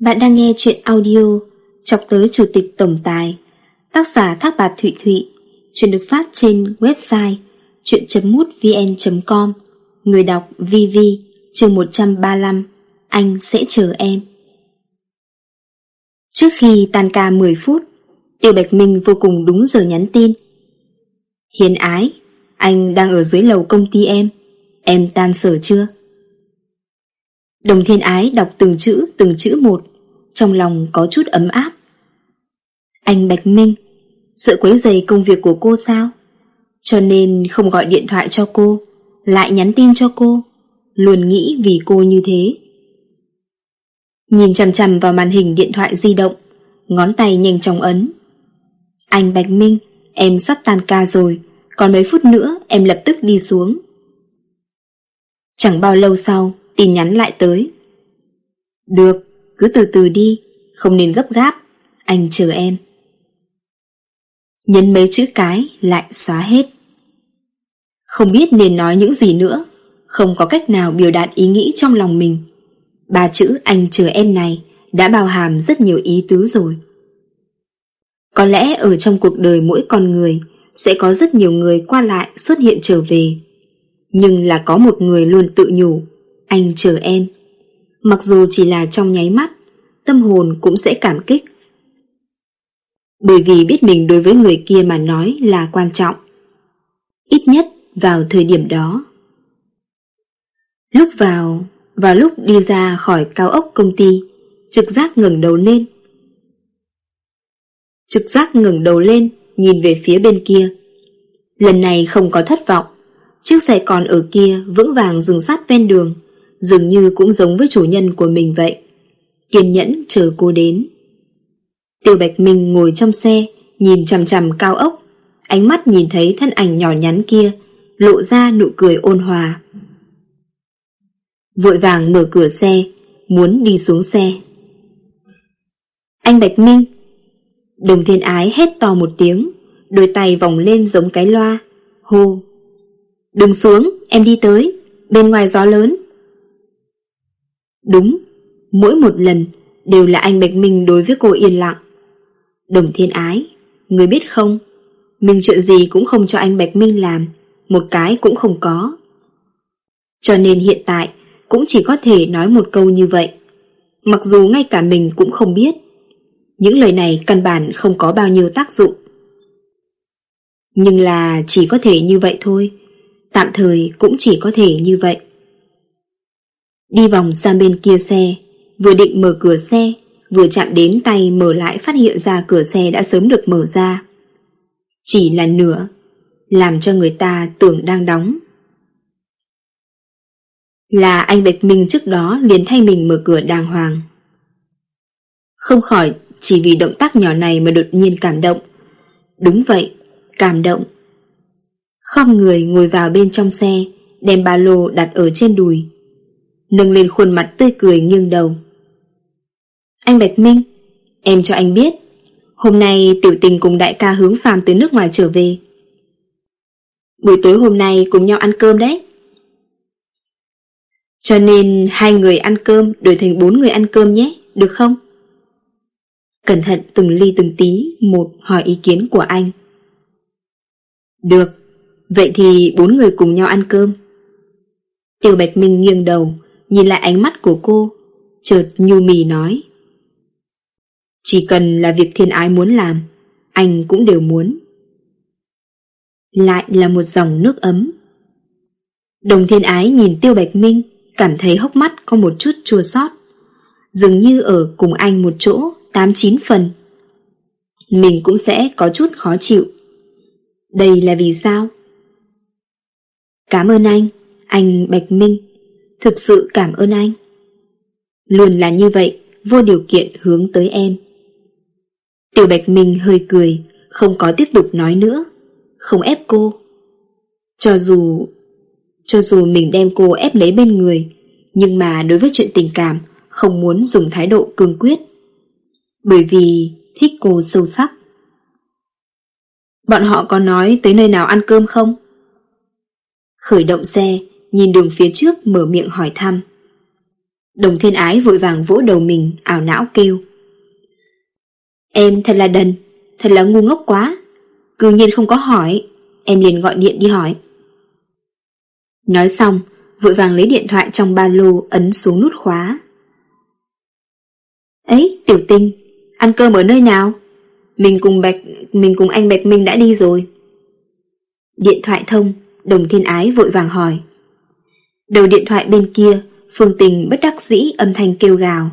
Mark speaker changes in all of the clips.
Speaker 1: Bạn đang nghe chuyện audio Chọc tới Chủ tịch Tổng Tài, Tác giả Thác Bạt Thụy Thụy, Chuyện được phát trên website chuyện.mútvn.com Người đọc VV chương 135 Anh sẽ chờ em. Trước khi tan ca 10 phút, Tiêu Bạch Minh vô cùng đúng giờ nhắn tin. Hiền ái, Anh đang ở dưới lầu công ty em. Em tan sở chưa? Đồng thiên ái đọc từng chữ từng chữ một, Trong lòng có chút ấm áp. Anh Bạch Minh, Sợ quấy dày công việc của cô sao? Cho nên không gọi điện thoại cho cô, Lại nhắn tin cho cô, Luôn nghĩ vì cô như thế. Nhìn chằm chằm vào màn hình điện thoại di động, Ngón tay nhanh chóng ấn. Anh Bạch Minh, Em sắp tan ca rồi, Còn mấy phút nữa em lập tức đi xuống. Chẳng bao lâu sau tin nhắn lại tới. Được, cứ từ từ đi, không nên gấp gáp, anh chờ em. Nhấn mấy chữ cái lại xóa hết. Không biết nên nói những gì nữa, không có cách nào biểu đạt ý nghĩ trong lòng mình. Ba chữ anh chờ em này đã bao hàm rất nhiều ý tứ rồi. Có lẽ ở trong cuộc đời mỗi con người sẽ có rất nhiều người qua lại xuất hiện trở về. Nhưng là có một người luôn tự nhủ anh chờ em. Mặc dù chỉ là trong nháy mắt, tâm hồn cũng sẽ cảm kích. Bởi vì biết mình đối với người kia mà nói là quan trọng. Ít nhất vào thời điểm đó. Lúc vào, và lúc đi ra khỏi cao ốc công ty, trực giác ngẩng đầu lên. Trực giác ngẩng đầu lên, nhìn về phía bên kia. Lần này không có thất vọng, chiếc xe còn ở kia vững vàng dừng sát ven đường, dường như cũng giống với chủ nhân của mình vậy. Kiên nhẫn chờ cô đến. Tiêu Bạch Minh ngồi trong xe, nhìn chằm chằm cao ốc, ánh mắt nhìn thấy thân ảnh nhỏ nhắn kia, lộ ra nụ cười ôn hòa. Vội vàng mở cửa xe, muốn đi xuống xe. Anh Bạch Minh! Đồng thiên ái hét to một tiếng, đôi tay vòng lên giống cái loa, hô. Đừng xuống, em đi tới, bên ngoài gió lớn. Đúng, mỗi một lần đều là anh Bạch Minh đối với cô yên lặng. Đồng thiên ái, người biết không, mình chuyện gì cũng không cho anh Bạch Minh làm, một cái cũng không có. Cho nên hiện tại cũng chỉ có thể nói một câu như vậy, mặc dù ngay cả mình cũng không biết. Những lời này căn bản không có bao nhiêu tác dụng. Nhưng là chỉ có thể như vậy thôi, tạm thời cũng chỉ có thể như vậy. Đi vòng sang bên kia xe, vừa định mở cửa xe, vừa chạm đến tay mở lại phát hiện ra cửa xe đã sớm được mở ra. Chỉ là nửa, làm cho người ta tưởng đang đóng. Là anh Bạch Minh trước đó liền thay mình mở cửa đàng hoàng. Không khỏi chỉ vì động tác nhỏ này mà đột nhiên cảm động. Đúng vậy, cảm động. Khom người ngồi vào bên trong xe, đem ba lô đặt ở trên đùi, nâng lên khuôn mặt tươi cười nghiêng đầu. Anh Bạch Minh, em cho anh biết, hôm nay tiểu tình cùng đại ca hướng phàm từ nước ngoài trở về. Buổi tối hôm nay cùng nhau ăn cơm đấy. Cho nên hai người ăn cơm đổi thành bốn người ăn cơm nhé, được không? Cẩn thận từng ly từng tí một hỏi ý kiến của anh. Được, vậy thì bốn người cùng nhau ăn cơm. Tiểu Bạch Minh nghiêng đầu, nhìn lại ánh mắt của cô, chợt nhu mì nói. Chỉ cần là việc thiên ái muốn làm, anh cũng đều muốn. Lại là một dòng nước ấm. Đồng thiên ái nhìn Tiêu Bạch Minh, cảm thấy hốc mắt có một chút chua xót Dường như ở cùng anh một chỗ, tám chín phần. Mình cũng sẽ có chút khó chịu. Đây là vì sao? Cảm ơn anh, anh Bạch Minh. Thực sự cảm ơn anh. Luôn là như vậy, vô điều kiện hướng tới em. Tiểu Bạch Minh hơi cười, không có tiếp tục nói nữa, không ép cô. Cho dù... cho dù mình đem cô ép lấy bên người, nhưng mà đối với chuyện tình cảm, không muốn dùng thái độ cương quyết. Bởi vì thích cô sâu sắc. Bọn họ có nói tới nơi nào ăn cơm không? Khởi động xe, nhìn đường phía trước mở miệng hỏi thăm. Đồng thiên ái vội vàng vỗ đầu mình, ảo não kêu. Em thật là đần, thật là ngu ngốc quá. Cư nhiên không có hỏi, em liền gọi điện đi hỏi. Nói xong, vội vàng lấy điện thoại trong ba lô ấn xuống nút khóa. Ấy, tiểu tinh, ăn cơm ở nơi nào? Mình cùng Bạch, mình cùng anh Bạch Minh đã đi rồi. Điện thoại thông, đồng thiên ái vội vàng hỏi. Đầu điện thoại bên kia, Phương Tình bất đắc dĩ âm thanh kêu gào.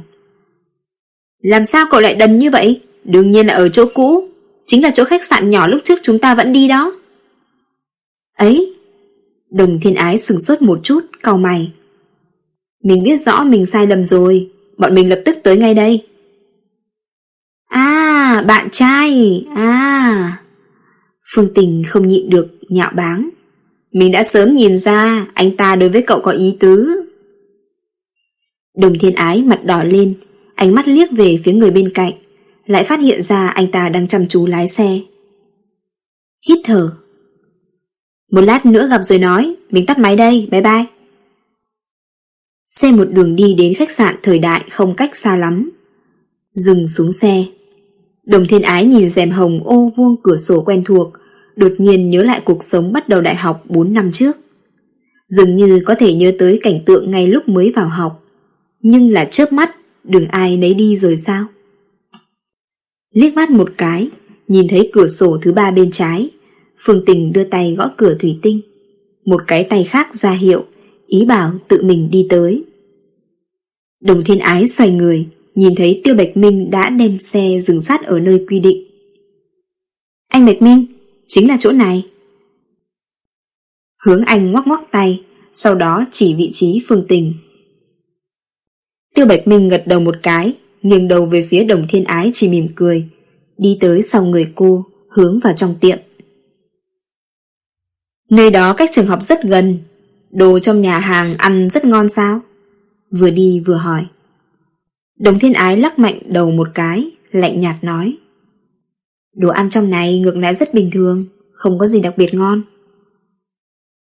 Speaker 1: Làm sao cậu lại đần như vậy? Đương nhiên là ở chỗ cũ, chính là chỗ khách sạn nhỏ lúc trước chúng ta vẫn đi đó. Ấy, đồng thiên ái sừng sốt một chút, cau mày. Mình biết rõ mình sai lầm rồi, bọn mình lập tức tới ngay đây. À, bạn trai, à. Phương Tình không nhịn được, nhạo báng. Mình đã sớm nhìn ra anh ta đối với cậu có ý tứ. Đồng thiên ái mặt đỏ lên, ánh mắt liếc về phía người bên cạnh, lại phát hiện ra anh ta đang chăm chú lái xe. Hít thở. Một lát nữa gặp rồi nói, mình tắt máy đây, bye bye. Xe một đường đi đến khách sạn thời đại không cách xa lắm. Dừng xuống xe. Đồng thiên ái nhìn rèm hồng ô vuông cửa sổ quen thuộc, đột nhiên nhớ lại cuộc sống bắt đầu đại học 4 năm trước. Dường như có thể nhớ tới cảnh tượng ngay lúc mới vào học. Nhưng là chớp mắt, đừng ai nấy đi rồi sao? Liếc mắt một cái, nhìn thấy cửa sổ thứ ba bên trái, Phương Tình đưa tay gõ cửa thủy tinh. Một cái tay khác ra hiệu, ý bảo tự mình đi tới. Đồng thiên ái xoay người, nhìn thấy Tiêu Bạch Minh đã đem xe dừng sát ở nơi quy định. Anh Bạch Minh, chính là chỗ này. Hướng anh ngoắc ngoắc tay, sau đó chỉ vị trí phương tình. Tiêu Bạch Minh gật đầu một cái, nghiêng đầu về phía đồng thiên ái chỉ mỉm cười, đi tới sau người cô, hướng vào trong tiệm. Nơi đó cách trường học rất gần, đồ trong nhà hàng ăn rất ngon sao? Vừa đi vừa hỏi. Đồng thiên ái lắc mạnh đầu một cái, lạnh nhạt nói. Đồ ăn trong này ngược lại rất bình thường, không có gì đặc biệt ngon.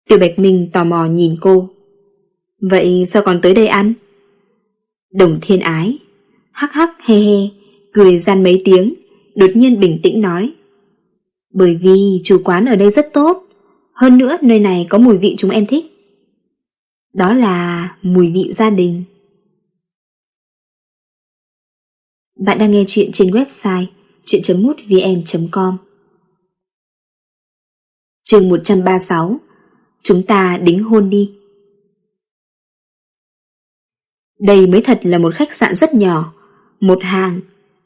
Speaker 1: Tiểu Bạch Minh tò mò nhìn cô. Vậy sao còn tới đây ăn? Đồng thiên ái, hắc hắc he he, cười gian mấy tiếng, đột nhiên bình tĩnh nói. Bởi vì chủ quán ở đây rất tốt, hơn nữa nơi này có mùi vị chúng em thích. Đó là mùi vị gia đình. Bạn đang nghe chuyện trên website chuyện.mútvn.com Chương 136 Chúng ta đính hôn đi. Đây mới thật là một khách sạn rất nhỏ, Một hàng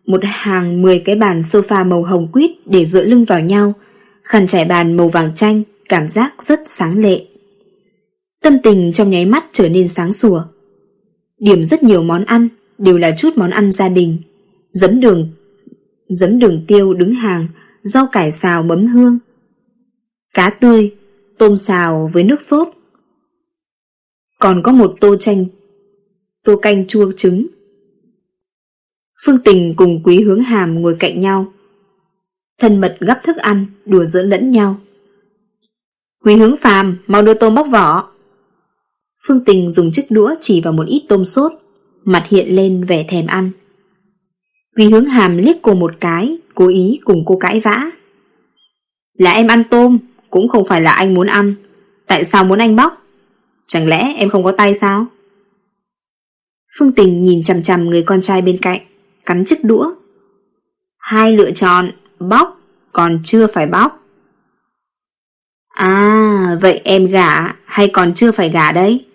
Speaker 1: Một hàng 10 cái bàn sofa màu hồng quýt để dựa lưng vào nhau, Khăn trải bàn màu vàng chanh, Cảm giác rất sáng lệ. Tâm tình trong nháy mắt trở nên sáng sủa. Điểm rất nhiều món ăn Đều là chút món ăn gia đình Dấm đường giấm đường tiêu đứng hàng, rau cải xào mấm hương, cá tươi, tôm xào với nước sốt. Còn có một tô chanh, tô canh chua trứng. Phương Tình cùng Quý Hướng Hàm ngồi cạnh nhau. Thân mật gắp thức ăn, đùa giỡn lẫn nhau. Quý Hướng Phàm, mau đưa tôm bóc vỏ. Phương Tình dùng chiếc đũa chỉ vào một ít tôm sốt, mặt hiện lên vẻ thèm ăn. Vì hướng hàm liếc cô một cái, cố ý cùng cô cãi vã. Là em ăn tôm, cũng không phải là anh muốn ăn. Tại sao muốn anh bóc? Chẳng lẽ em không có tay sao? Phương Tình nhìn chằm chằm người con trai bên cạnh, cắn chiếc đũa. Hai lựa chọn, bóc, còn chưa phải bóc. À, vậy em gả hay còn chưa phải gả đấy?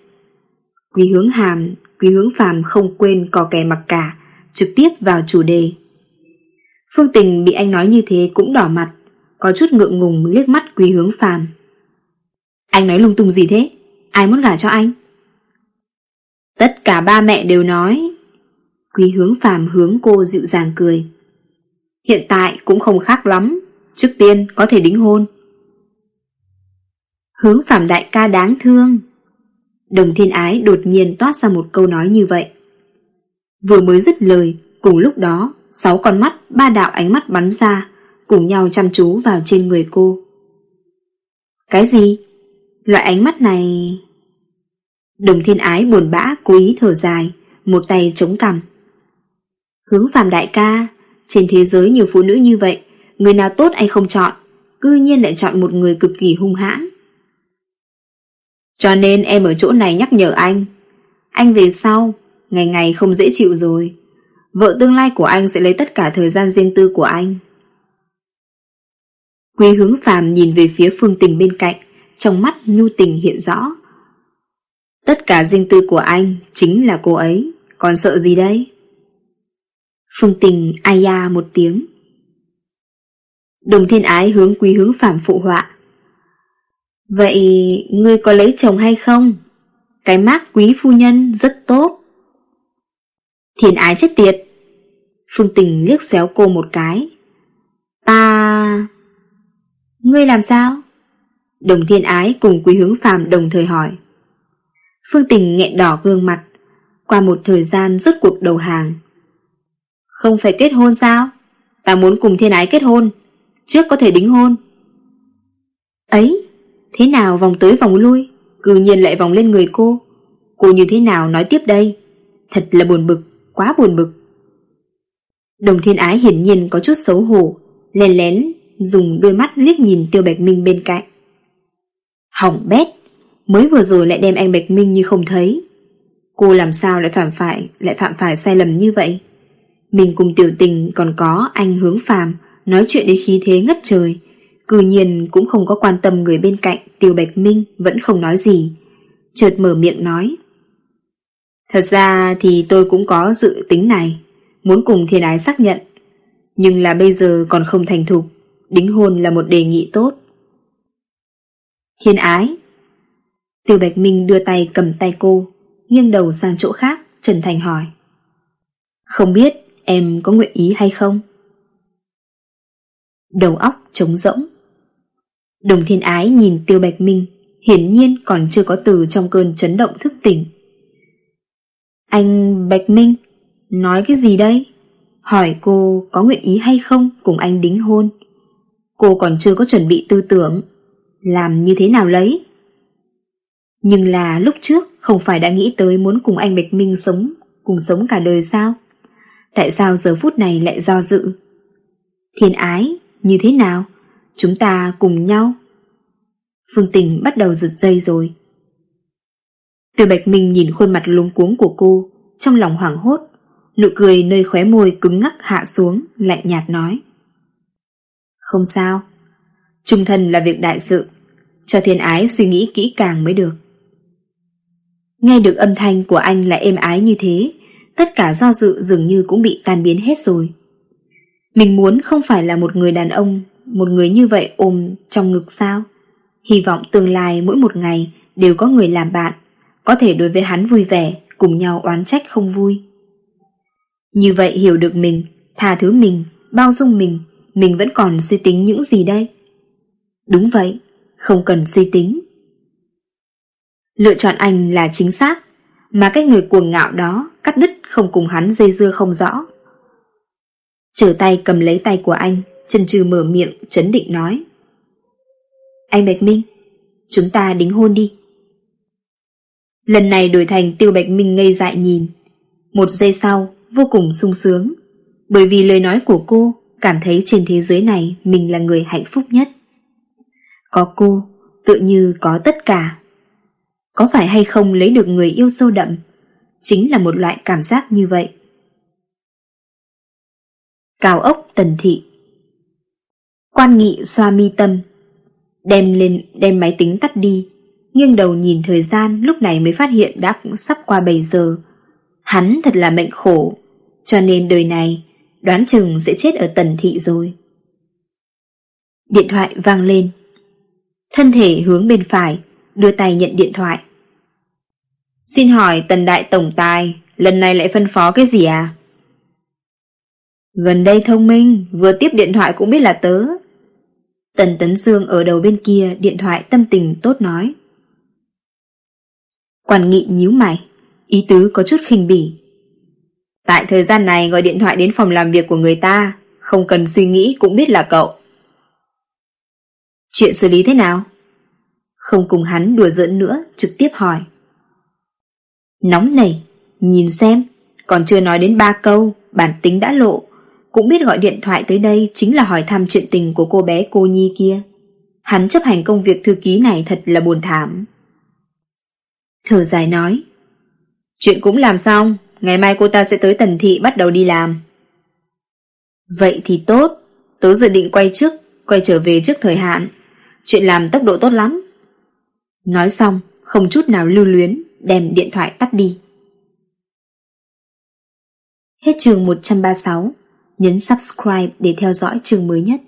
Speaker 1: Quý hướng hàm, quý hướng phàm không quên cò kè mặc cả, trực tiếp vào chủ đề. Phương Tình bị anh nói như thế cũng đỏ mặt, có chút ngượng ngùng liếc mắt quý hướng phàm. Anh nói lung tung gì thế? Ai muốn gả cho anh? Tất cả ba mẹ đều nói. Quý hướng phàm hướng cô dịu dàng cười. Hiện tại cũng không khác lắm, trước tiên có thể đính hôn. Hướng phàm đại ca đáng thương. Đồng thiên ái đột nhiên toát ra một câu nói như vậy. Vừa mới dứt lời, cùng lúc đó, sáu con mắt, ba đạo ánh mắt bắn ra, cùng nhau chăm chú vào trên người cô. Cái gì? Loại ánh mắt này... Đồng thiên ái buồn bã cố ý thở dài, một tay chống cằm. Hướng phàm đại ca, trên thế giới nhiều phụ nữ như vậy, người nào tốt anh không chọn, cư nhiên lại chọn một người cực kỳ hung hãn. Cho nên em ở chỗ này nhắc nhở anh. Anh về sau, ngày ngày không dễ chịu rồi. Vợ tương lai của anh sẽ lấy tất cả thời gian riêng tư của anh. Quý hướng phàm nhìn về phía phương tình bên cạnh, trong mắt nhu tình hiện rõ. Tất cả riêng tư của anh chính là cô ấy, còn sợ gì đây? Phương tình ai ya một tiếng. Đồng thiên ái hướng quý hướng phàm phụ họa. Vậy ngươi có lấy chồng hay không? Cái mác quý phu nhân rất tốt. Thiên ái chết tiệt. Phương tình liếc xéo cô một cái. Ta... Ngươi làm sao? Đồng thiên ái cùng quý hướng phàm đồng thời hỏi. Phương tình nghẹn đỏ gương mặt. Qua một thời gian rốt cuộc đầu hàng. Không phải kết hôn sao? Ta muốn cùng thiên ái kết hôn. Trước có thể đính hôn. Ấy, thế nào vòng tới vòng lui, cư nhiên lại vòng lên người cô. Cô như thế nào nói tiếp đây? Thật là buồn bực, quá buồn bực. Đồng thiên ái hiển nhiên có chút xấu hổ, lén lén dùng đôi mắt liếc nhìn Tiêu Bạch Minh bên cạnh. Hỏng bét, mới vừa rồi lại đem anh Bạch Minh như không thấy. Cô làm sao lại phạm phải, lại phạm phải sai lầm như vậy? Mình cùng tiểu tình còn có anh hướng phàm, nói chuyện đến khí thế ngất trời. cử nhiên cũng không có quan tâm người bên cạnh, Tiêu Bạch Minh vẫn không nói gì. Chợt mở miệng nói. Thật ra thì tôi cũng có dự tính này, muốn cùng thiên ái xác nhận. Nhưng là bây giờ còn không thành thục, đính hôn là một đề nghị tốt. Thiên ái Tiêu Bạch Minh đưa tay cầm tay cô, nghiêng đầu sang chỗ khác, Trần Thành hỏi. Không biết em có nguyện ý hay không? Đầu óc trống rỗng. Đồng thiên ái nhìn Tiêu Bạch Minh, hiển nhiên còn chưa có từ trong cơn chấn động thức tỉnh. Anh Bạch Minh, nói cái gì đây? Hỏi cô có nguyện ý hay không cùng anh đính hôn. Cô còn chưa có chuẩn bị tư tưởng. Làm như thế nào lấy? Nhưng là lúc trước không phải đã nghĩ tới muốn cùng anh Bạch Minh sống, cùng sống cả đời sao? Tại sao giờ phút này lại do dự? Thiên ái, như thế nào? Chúng ta cùng nhau. Phương Tình bắt đầu giật dây rồi. Từ Bạch Minh nhìn khuôn mặt lúng cuống của cô, trong lòng hoảng hốt, nụ cười nơi khóe môi cứng ngắc hạ xuống, lạnh nhạt nói. Không sao, trung thân là việc đại sự, cho thiên ái suy nghĩ kỹ càng mới được. Nghe được âm thanh của anh là êm ái như thế, tất cả do dự dường như cũng bị tan biến hết rồi. Mình muốn không phải là một người đàn ông, một người như vậy ôm trong ngực sao? Hy vọng tương lai mỗi một ngày đều có người làm bạn, có thể đối với hắn vui vẻ, cùng nhau oán trách không vui. Như vậy hiểu được mình, tha thứ mình, bao dung mình, mình vẫn còn suy tính những gì đây? Đúng vậy, không cần suy tính. Lựa chọn anh là chính xác, mà cái người cuồng ngạo đó cắt đứt không cùng hắn dây dưa không rõ. Trở tay cầm lấy tay của anh, chân trừ mở miệng, chấn định nói. Anh Bạch Minh, chúng ta đính hôn đi. Lần này đổi thành tiêu Bạch Minh ngây dại nhìn. Một giây sau, vô cùng sung sướng. Bởi vì lời nói của cô, cảm thấy trên thế giới này mình là người hạnh phúc nhất. Có cô, tự như có tất cả. Có phải hay không lấy được người yêu sâu đậm, chính là một loại cảm giác như vậy. Cao ốc tần thị Quan nghị xoa mi tâm Đem lên đem máy tính tắt đi Nghiêng đầu nhìn thời gian Lúc này mới phát hiện đã cũng sắp qua 7 giờ. Hắn thật là mệnh khổ Cho nên đời này Đoán chừng sẽ chết ở tần thị rồi. Điện thoại vang lên. Thân thể hướng bên phải Đưa tay nhận điện thoại. Xin hỏi tần đại tổng tài Lần này lại phân phó cái gì à? Gần đây thông minh, vừa tiếp điện thoại cũng biết là tớ. Tần Tấn Dương ở đầu bên kia điện thoại tâm tình tốt nói. Quản nghị nhíu mày, ý tứ có chút khinh bỉ. Tại thời gian này gọi điện thoại đến phòng làm việc của người ta, không cần suy nghĩ cũng biết là cậu. Chuyện xử lý thế nào? Không cùng hắn đùa giỡn nữa, trực tiếp hỏi. Nóng nảy, nhìn xem, Còn chưa nói đến ba câu, bản tính đã lộ, cũng biết gọi điện thoại tới đây chính là hỏi thăm chuyện tình của cô bé cô Nhi kia. Hắn chấp hành công việc thư ký này thật là buồn thảm. Thở dài nói, chuyện cũng làm xong, ngày mai cô ta sẽ tới tần thị bắt đầu đi làm. Vậy thì tốt, tớ dự định quay trước, quay trở về trước thời hạn. Chuyện làm tốc độ tốt lắm. Nói xong, không chút nào lưu luyến, đem điện thoại tắt đi. Hết chương 136, nhấn subscribe để theo dõi chương mới nhất.